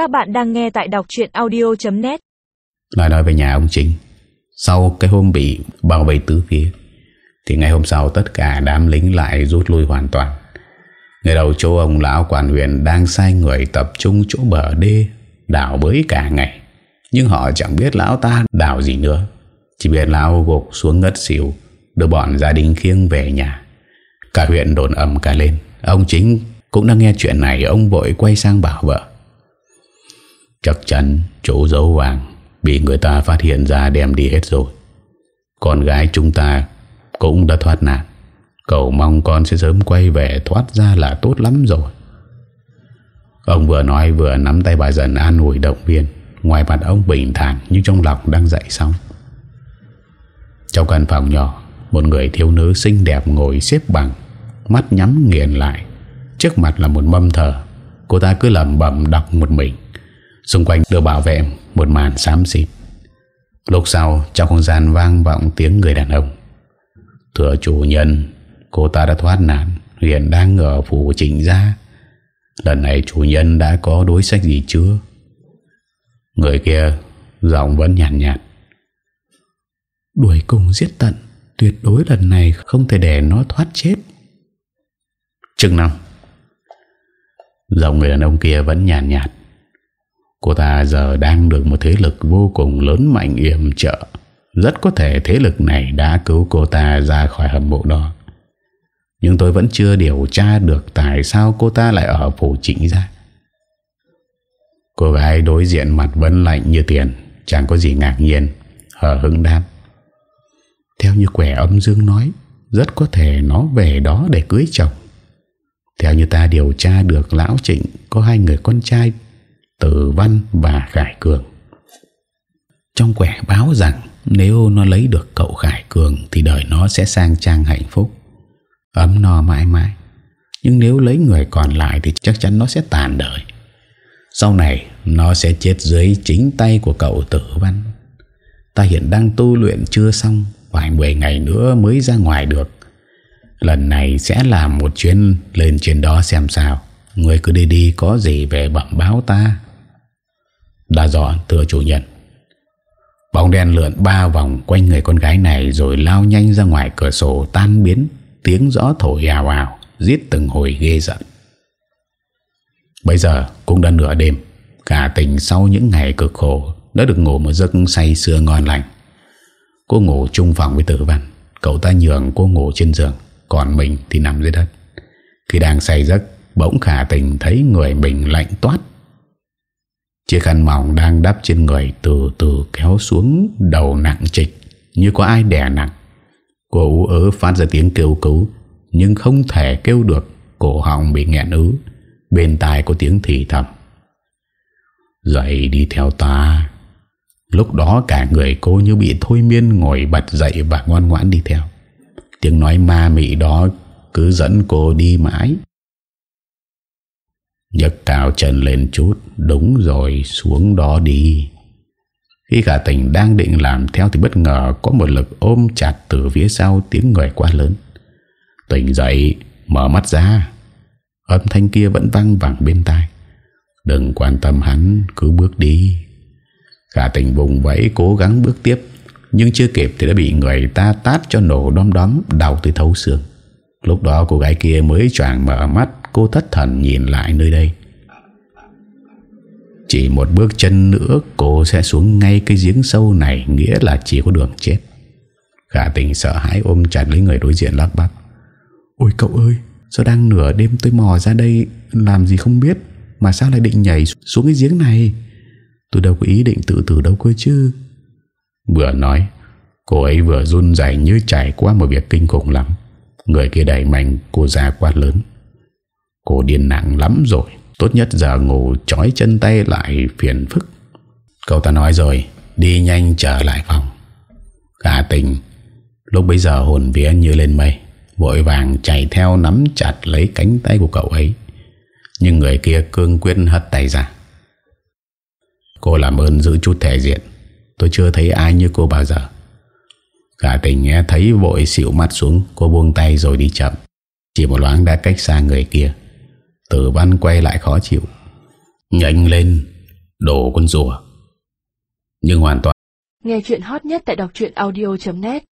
Các bạn đang nghe tại đọc chuyện audio.net Lại nói về nhà ông Chính. Sau cái hôm bị bao vây tứ phía, Thì ngày hôm sau tất cả đám lính lại rút lui hoàn toàn. Ngày đầu chỗ ông lão quản huyện đang sai người tập trung chỗ bờ đê Đảo bới cả ngày. Nhưng họ chẳng biết lão ta đảo gì nữa. Chỉ biết lão gục xuống ngất xỉu, Đưa bọn gia đình khiêng về nhà. Cả huyện đồn ầm cả lên. Ông chính cũng đang nghe chuyện này, Ông vội quay sang bảo vợ. Chắc chắn chỗ dấu vàng Bị người ta phát hiện ra đem đi hết rồi. Con gái chúng ta Cũng đã thoát nạn. Cậu mong con sẽ sớm quay về Thoát ra là tốt lắm rồi. Ông vừa nói vừa nắm tay bà dần an ủi động viên. Ngoài mặt ông bình thản Nhưng trong lòng đang dậy xong Trong căn phòng nhỏ, Một người thiếu nữ xinh đẹp ngồi xếp bằng, Mắt nhắm nghiền lại. Trước mặt là một mâm thờ. Cô ta cứ lầm bẩm đọc một mình. Xung quanh được bảo vệ một màn xám xịt. Lúc sau trong không gian vang vọng tiếng người đàn ông. Thưa chủ nhân Cô ta đã thoát nạn Hiện đang ở phủ chỉnh ra Lần này chủ nhân đã có đối sách gì chưa? Người kia Giọng vẫn nhàn nhạt, nhạt. Đuổi cùng giết tận Tuyệt đối lần này không thể để nó thoát chết. Chừng năm Giọng người đàn ông kia vẫn nhàn nhạt, nhạt Cô ta giờ đang được một thế lực vô cùng lớn mạnh yểm trợ. Rất có thể thế lực này đã cứu cô ta ra khỏi hầm mộ đó. Nhưng tôi vẫn chưa điều tra được tại sao cô ta lại ở phủ trịnh ra. Cô gái đối diện mặt vẫn lạnh như tiền, Chẳng có gì ngạc nhiên, Hờ hững đáp. Theo như quẻ âm dương nói, Rất có thể nó về đó để cưới chồng. Theo như ta điều tra được, Lão Trịnh Có hai người con trai Tử Văn và Khải Cường. Trong quẻ báo rằng Nếu nó lấy được cậu Khải Cường Thì đời nó sẽ sang trang hạnh phúc. Ấm no mãi mãi. Nhưng nếu lấy người còn lại Thì chắc chắn nó sẽ tàn đời. Sau này, Nó sẽ chết dưới chính tay của cậu Tử Văn. Ta hiện đang tu luyện chưa xong Vài 10 ngày nữa mới ra ngoài được. Lần này sẽ làm một chuyến lên trên đó xem sao. Người cứ đi đi, có gì về bẩm báo ta đã rõ thưa chủ nhân. Bóng đen lượn ba vòng quanh người con gái này Rồi lao nhanh ra ngoài cửa sổ tan biến, Tiếng gió thổi ào ào, Giết từng hồi ghê giận Bây giờ cũng đã nửa đêm, Cả tình sau những ngày cực khổ Đã được ngủ một giấc say sưa ngon lành. Cô ngủ chung phòng với tử văn, Cậu ta nhường cô ngủ trên giường, Còn mình thì nằm dưới đất. Khi đang say giấc, Bỗng khả tình thấy người mình lạnh toát Chiếc khăn mỏng đang đắp trên người từ từ kéo xuống đầu nặng trịch, như có ai đè nặng. Cô ú ớ phát ra tiếng kêu cứu, nhưng không thể kêu được, cổ họng bị nghẹn ứ. Bên tai có tiếng thì thầm. Dậy đi theo ta. Lúc đó cả người cô như bị thôi miên ngồi bật dậy và ngoan ngoãn đi theo. Tiếng nói ma mị đó cứ dẫn cô đi mãi. Nhấc cao chân lên chút, Đúng rồi, xuống đó đi. Khi cả tỉnh đang định làm theo Thì bất ngờ có một lực ôm chặt Từ phía sau tiếng người quá lớn. Tỉnh dậy, Mở mắt ra. Âm thanh kia vẫn văng vẳng bên tai. Đừng quan tâm hắn, Cứ bước đi. Cả tỉnh vùng vẫy, cố gắng bước tiếp, Nhưng chưa kịp thì đã bị người ta tát cho nổ đom đóm, Đau tới thấu xương. Lúc đó cô gái kia mới choàng mở mắt Cô thất thần nhìn lại nơi đây. Chỉ một bước chân nữa Cô sẽ xuống ngay cái giếng sâu này Nghĩa là chỉ có đường chết. Khả tình sợ hãi ôm chặt lấy người đối diện lắc bắp. Ôi cậu ơi! Sao đang nửa đêm tôi mò ra đây Làm gì không biết Mà sao lại định nhảy xuống cái giếng này? Tôi đâu có ý định tự tử đâu cơ chứ. Vừa nói Cô ấy vừa run dày như trải qua một việc kinh khủng lắm. Người kia đẩy mạnh cô ra quát lớn Cô điên nặng lắm rồi. Tốt nhất giờ ngủ trói chân tay lại phiền phức. Cậu ta nói rồi, Đi nhanh trở lại phòng. Cả tình, Lúc bấy giờ hồn vía như lên mây, Vội vàng chạy theo nắm chặt lấy cánh tay của cậu ấy. Nhưng người kia cương quyết hất tay ra. Cô làm ơn giữ chút thể diện. Tôi chưa thấy ai như cô bao giờ. Cả tình nghe thấy vội xịu mắt xuống, Cô buông tay rồi đi chậm. Chỉ một loáng đã cách xa người kia. Tử văn quay lại khó chịu. Nhanh lên, đổ con rùa. Nhưng hoàn toàn Nghe chuyện hot nhất tại đọc audio.net